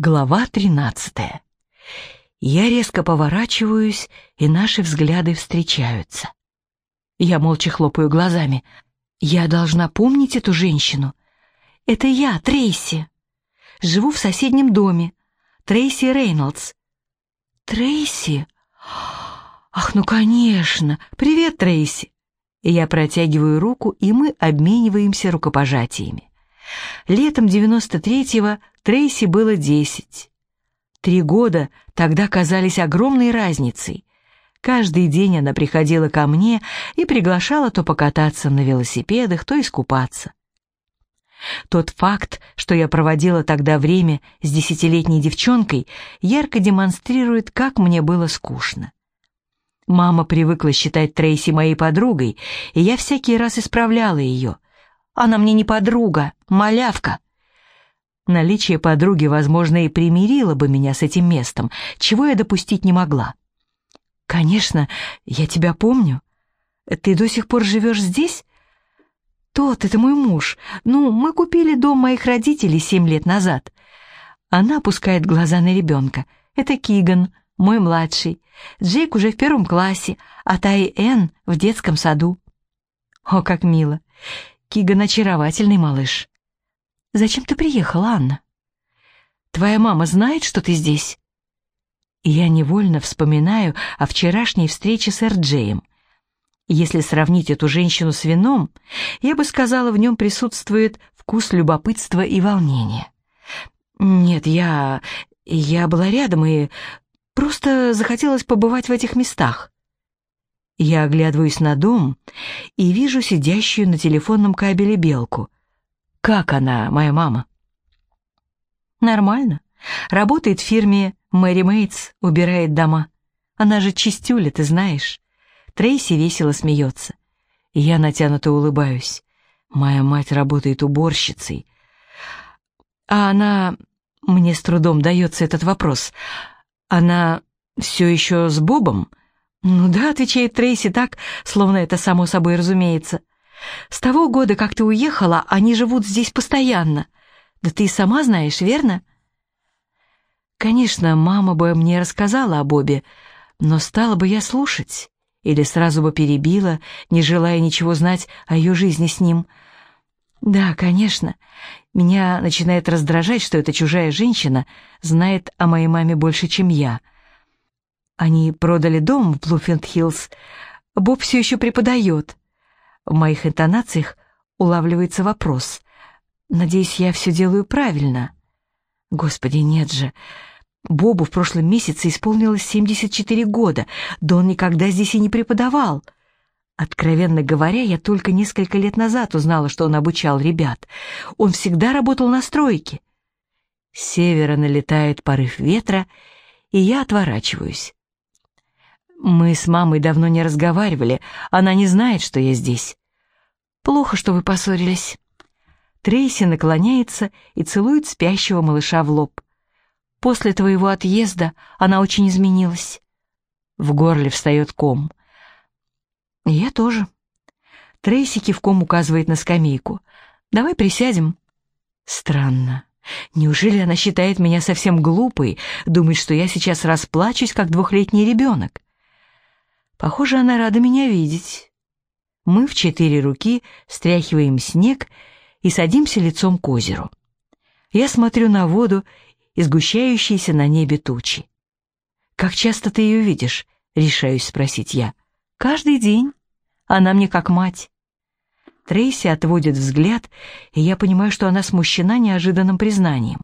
Глава 13. Я резко поворачиваюсь, и наши взгляды встречаются. Я молча хлопаю глазами. Я должна помнить эту женщину. Это я, Трейси. Живу в соседнем доме. Трейси Рейнольдс. Трейси? Ах, ну конечно. Привет, Трейси. Я протягиваю руку, и мы обмениваемся рукопожатиями. Летом 93-го Трейси было 10. Три года тогда казались огромной разницей. Каждый день она приходила ко мне и приглашала то покататься на велосипедах, то искупаться. Тот факт, что я проводила тогда время с десятилетней девчонкой, ярко демонстрирует, как мне было скучно. Мама привыкла считать Трейси моей подругой, и я всякий раз исправляла ее — она мне не подруга, малявка. Наличие подруги, возможно, и примирило бы меня с этим местом, чего я допустить не могла. «Конечно, я тебя помню. Ты до сих пор живешь здесь?» «Тот, это мой муж. Ну, мы купили дом моих родителей семь лет назад». Она опускает глаза на ребенка. «Это Киган, мой младший. Джейк уже в первом классе, а Тай Энн в детском саду». «О, как мило! Киган очаровательный малыш. Зачем ты приехала, Анна? Твоя мама знает, что ты здесь? Я невольно вспоминаю о вчерашней встрече с Эрджеем. Если сравнить эту женщину с вином, я бы сказала, в нем присутствует вкус любопытства и волнения. Нет, я... я была рядом и просто захотелось побывать в этих местах. Я оглядываюсь на дом и вижу сидящую на телефонном кабеле белку. Как она, моя мама? Нормально. Работает в фирме Мэри Мейтс, убирает дома. Она же чистюля, ты знаешь. Трейси весело смеется. Я натянуто улыбаюсь. Моя мать работает уборщицей. А она... Мне с трудом дается этот вопрос. Она все еще с Бобом? «Ну да», — отвечает Трейси так, словно это само собой разумеется. «С того года, как ты уехала, они живут здесь постоянно. Да ты и сама знаешь, верно?» Конечно, мама бы мне рассказала о Бобе, но стала бы я слушать или сразу бы перебила, не желая ничего знать о ее жизни с ним. Да, конечно, меня начинает раздражать, что эта чужая женщина знает о моей маме больше, чем я — они продали дом в Блуффилд-Хиллз. Боб все еще преподает. В моих интонациях улавливается вопрос. Надеюсь, я все делаю правильно. Господи, нет же. Бобу в прошлом месяце исполнилось 74 года, да он никогда здесь и не преподавал. Откровенно говоря, я только несколько лет назад узнала, что он обучал ребят. Он всегда работал на стройке. С севера налетает порыв ветра, и я отворачиваюсь. Мы с мамой давно не разговаривали, она не знает, что я здесь. Плохо, что вы поссорились. Трейси наклоняется и целует спящего малыша в лоб. После твоего отъезда она очень изменилась. В горле встает ком. Я тоже. Трейси кивком указывает на скамейку. Давай присядем. Странно. Неужели она считает меня совсем глупой, думает, что я сейчас расплачусь, как двухлетний ребенок? Похоже, она рада меня видеть. Мы в четыре руки стряхиваем снег и садимся лицом к озеру. Я смотрю на воду и сгущающиеся на небе тучи. «Как часто ты ее видишь?» — решаюсь спросить я. «Каждый день. Она мне как мать». Трейси отводит взгляд, и я понимаю, что она смущена неожиданным признанием.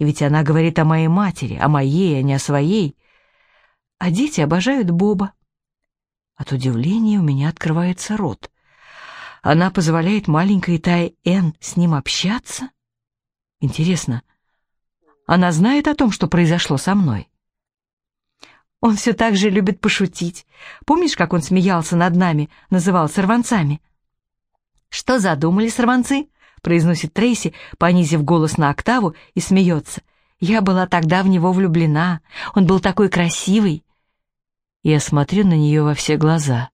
Ведь она говорит о моей матери, о моей, а не о своей. А дети обожают Боба. От удивления у меня открывается рот. Она позволяет маленькой Тай Эн с ним общаться? Интересно, она знает о том, что произошло со мной? Он все так же любит пошутить. Помнишь, как он смеялся над нами, называл сорванцами? «Что задумали сорванцы?» — произносит Трейси, понизив голос на октаву, и смеется. «Я была тогда в него влюблена. Он был такой красивый. Я смотрю на нее во все глаза.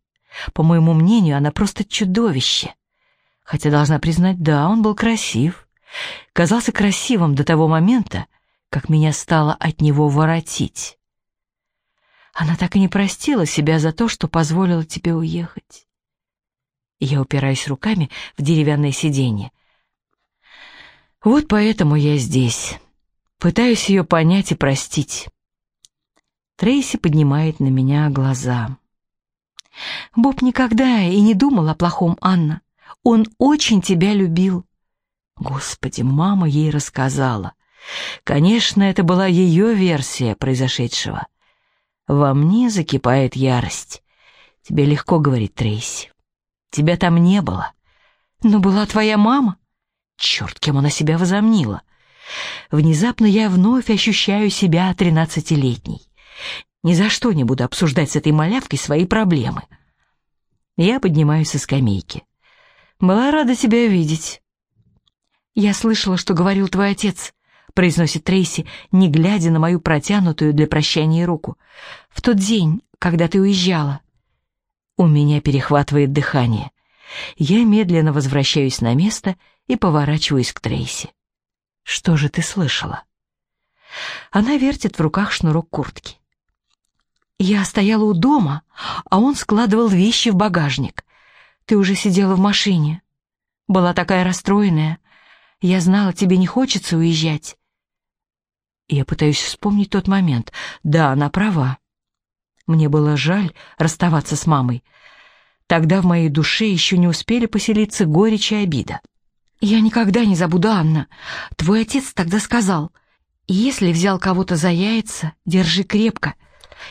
По моему мнению, она просто чудовище. Хотя, должна признать, да, он был красив. Казался красивым до того момента, как меня стало от него воротить. Она так и не простила себя за то, что позволила тебе уехать. Я упираюсь руками в деревянное сиденье. Вот поэтому я здесь. Пытаюсь ее понять и простить. Трейси поднимает на меня глаза. Боб никогда и не думал о плохом, Анна. Он очень тебя любил. Господи, мама ей рассказала. Конечно, это была ее версия произошедшего. Во мне закипает ярость. Тебе легко говорить, Трейси. Тебя там не было. Но была твоя мама. Черт, кем она себя возомнила. Внезапно я вновь ощущаю себя тринадцатилетней. Ни за что не буду обсуждать с этой малявкой свои проблемы. Я поднимаюсь со скамейки. Была рада тебя видеть. Я слышала, что говорил твой отец, произносит Трейси, не глядя на мою протянутую для прощания руку. В тот день, когда ты уезжала. У меня перехватывает дыхание. Я медленно возвращаюсь на место и поворачиваюсь к Трейси. Что же ты слышала? Она вертит в руках шнурок куртки. Я стояла у дома, а он складывал вещи в багажник. Ты уже сидела в машине. Была такая расстроенная. Я знала, тебе не хочется уезжать. Я пытаюсь вспомнить тот момент. Да, она права. Мне было жаль расставаться с мамой. Тогда в моей душе еще не успели поселиться горечь и обида. Я никогда не забуду, Анна. Твой отец тогда сказал, если взял кого-то за яйца, держи крепко —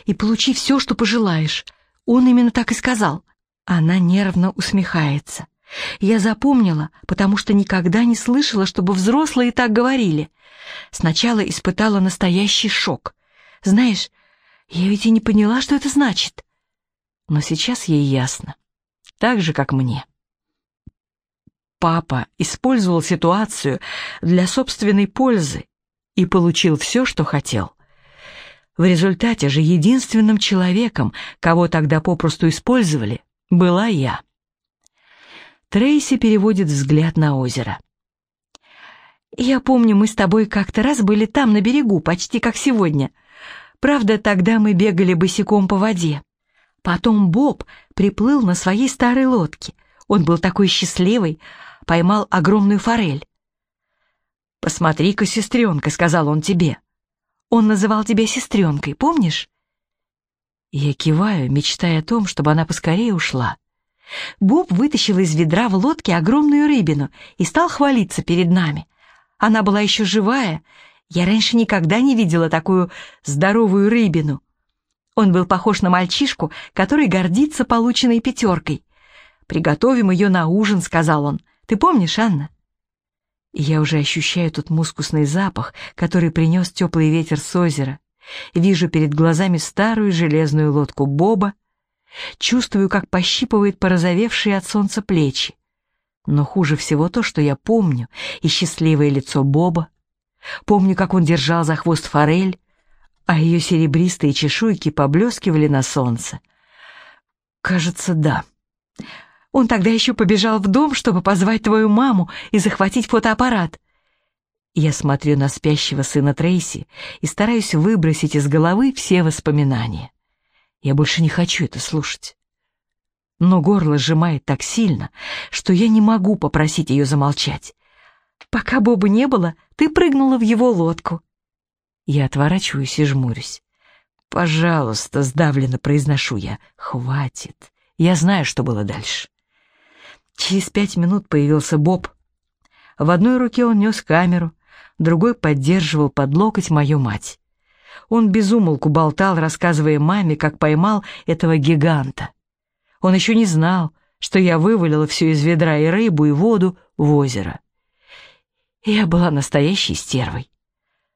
и получи все, что пожелаешь. Он именно так и сказал. Она нервно усмехается. Я запомнила, потому что никогда не слышала, чтобы взрослые так говорили. Сначала испытала настоящий шок. Знаешь, я ведь и не поняла, что это значит. Но сейчас ей ясно. Так же, как мне. Папа использовал ситуацию для собственной пользы и получил все, что хотел. В результате же единственным человеком, кого тогда попросту использовали, была я. Трейси переводит взгляд на озеро. «Я помню, мы с тобой как-то раз были там, на берегу, почти как сегодня. Правда, тогда мы бегали босиком по воде. Потом Боб приплыл на своей старой лодке. Он был такой счастливый, поймал огромную форель. «Посмотри-ка, сестренка», — сказал он тебе, — он называл тебя сестренкой, помнишь?» Я киваю, мечтая о том, чтобы она поскорее ушла. Боб вытащил из ведра в лодке огромную рыбину и стал хвалиться перед нами. Она была еще живая. Я раньше никогда не видела такую здоровую рыбину. Он был похож на мальчишку, который гордится полученной пятеркой. «Приготовим ее на ужин», — сказал он. «Ты помнишь, Анна?» Я уже ощущаю тот мускусный запах, который принес теплый ветер с озера. Вижу перед глазами старую железную лодку Боба. Чувствую, как пощипывает порозовевшие от солнца плечи. Но хуже всего то, что я помню, и счастливое лицо Боба. Помню, как он держал за хвост форель, а ее серебристые чешуйки поблескивали на солнце. Кажется, да. Он тогда еще побежал в дом, чтобы позвать твою маму и захватить фотоаппарат. Я смотрю на спящего сына Трейси и стараюсь выбросить из головы все воспоминания. Я больше не хочу это слушать. Но горло сжимает так сильно, что я не могу попросить ее замолчать. Пока Боба не было, ты прыгнула в его лодку. Я отворачиваюсь и жмурюсь. «Пожалуйста», — сдавленно произношу я, — «хватит. Я знаю, что было дальше». Через пять минут появился Боб. В одной руке он нес камеру, другой поддерживал под локоть мою мать. Он безумолку болтал, рассказывая маме, как поймал этого гиганта. Он еще не знал, что я вывалила все из ведра и рыбу, и воду в озеро. Я была настоящей стервой.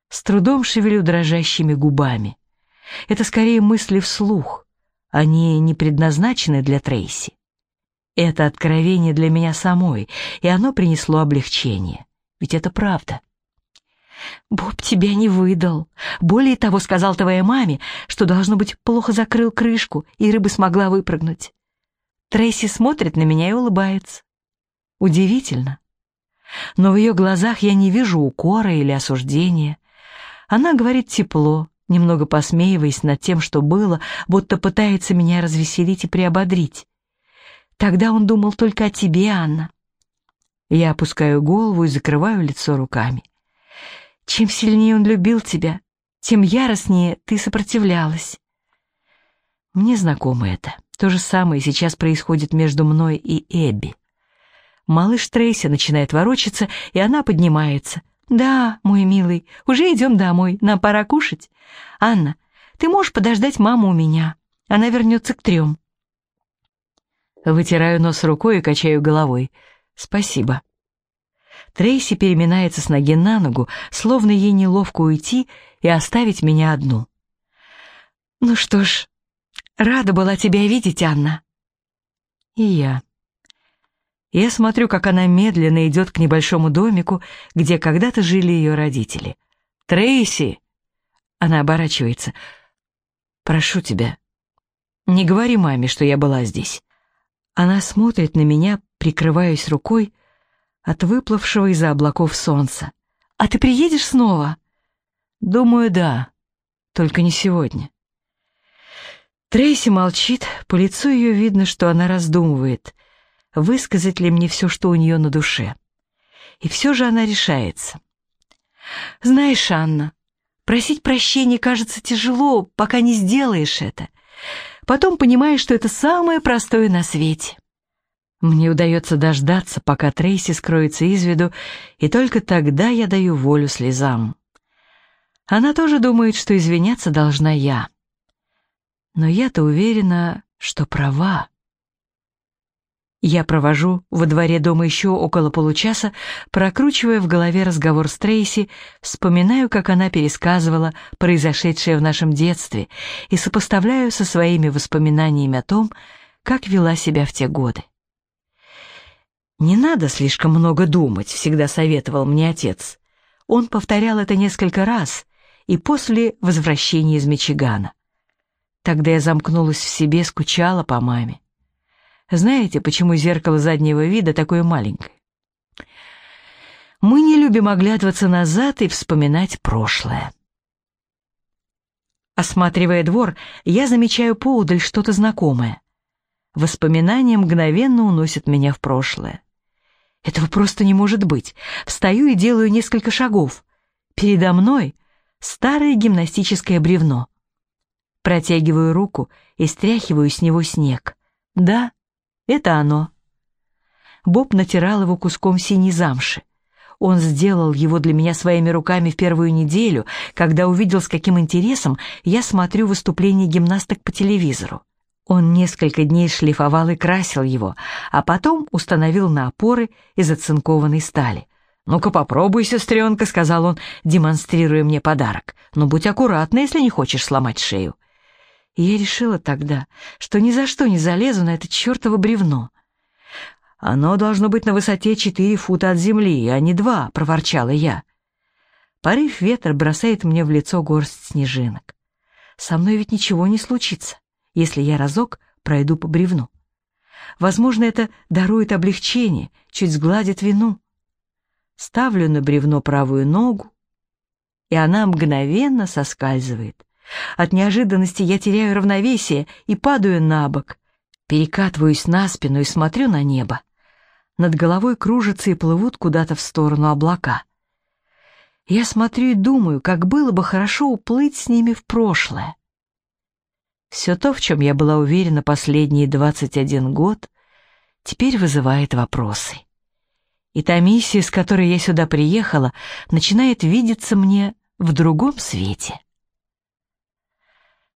С трудом шевелю дрожащими губами. Это скорее мысли вслух. Они не предназначены для Трейси. Это откровение для меня самой, и оно принесло облегчение. Ведь это правда. Боб тебя не выдал. Более того, сказал твоей маме, что, должно быть, плохо закрыл крышку, и рыба смогла выпрыгнуть. Трейси смотрит на меня и улыбается. Удивительно. Но в ее глазах я не вижу укора или осуждения. Она говорит тепло, немного посмеиваясь над тем, что было, будто пытается меня развеселить и приободрить. Тогда он думал только о тебе, Анна. Я опускаю голову и закрываю лицо руками. Чем сильнее он любил тебя, тем яростнее ты сопротивлялась. Мне знакомо это. То же самое сейчас происходит между мной и Эбби. Малыш Трейси начинает ворочаться, и она поднимается. «Да, мой милый, уже идем домой, нам пора кушать. Анна, ты можешь подождать маму у меня, она вернется к трем». Вытираю нос рукой и качаю головой. «Спасибо». Трейси переминается с ноги на ногу, словно ей неловко уйти и оставить меня одну. «Ну что ж, рада была тебя видеть, Анна». «И я». Я смотрю, как она медленно идет к небольшому домику, где когда-то жили ее родители. «Трейси!» Она оборачивается. «Прошу тебя, не говори маме, что я была здесь». Она смотрит на меня, прикрываясь рукой, от выплывшего из-за облаков солнца. «А ты приедешь снова?» «Думаю, да. Только не сегодня». Трейси молчит, по лицу ее видно, что она раздумывает, высказать ли мне все, что у нее на душе. И все же она решается. «Знаешь, Анна, просить прощения кажется тяжело, пока не сделаешь это. Потом понимаешь, что это самое простое на свете. Мне удается дождаться, пока Трейси скроется из виду, и только тогда я даю волю слезам. Она тоже думает, что извиняться должна я. Но я-то уверена, что права. Я провожу во дворе дома еще около получаса, прокручивая в голове разговор с Трейси, вспоминаю, как она пересказывала произошедшее в нашем детстве и сопоставляю со своими воспоминаниями о том, как вела себя в те годы. «Не надо слишком много думать», — всегда советовал мне отец. Он повторял это несколько раз и после возвращения из Мичигана. Тогда я замкнулась в себе, скучала по маме. Знаете, почему зеркало заднего вида такое маленькое? Мы не любим оглядываться назад и вспоминать прошлое. Осматривая двор, я замечаю поудаль что-то знакомое. Воспоминания мгновенно уносят меня в прошлое. Этого просто не может быть. Встаю и делаю несколько шагов. Передо мной старое гимнастическое бревно. Протягиваю руку и стряхиваю с него снег. Да, это оно. Боб натирал его куском синей замши. Он сделал его для меня своими руками в первую неделю, когда увидел, с каким интересом я смотрю выступления гимнасток по телевизору. Он несколько дней шлифовал и красил его, а потом установил на опоры из оцинкованной стали. «Ну-ка попробуй, сестренка», — сказал он, демонстрируя мне подарок. «Но будь аккуратна, если не хочешь сломать шею». Я решила тогда, что ни за что не залезу на это чертово бревно. «Оно должно быть на высоте четыре фута от земли, а не два», — проворчала я. Порыв ветра бросает мне в лицо горсть снежинок. Со мной ведь ничего не случится если я разок пройду по бревну. Возможно, это дарует облегчение, чуть сгладит вину. Ставлю на бревно правую ногу, и она мгновенно соскальзывает. От неожиданности я теряю равновесие и падаю на бок, перекатываюсь на спину и смотрю на небо. Над головой кружатся и плывут куда-то в сторону облака. Я смотрю и думаю, как было бы хорошо уплыть с ними в прошлое. Все то, в чем я была уверена последние 21 год, теперь вызывает вопросы. И та миссия, с которой я сюда приехала, начинает видеться мне в другом свете.